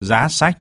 giá sách.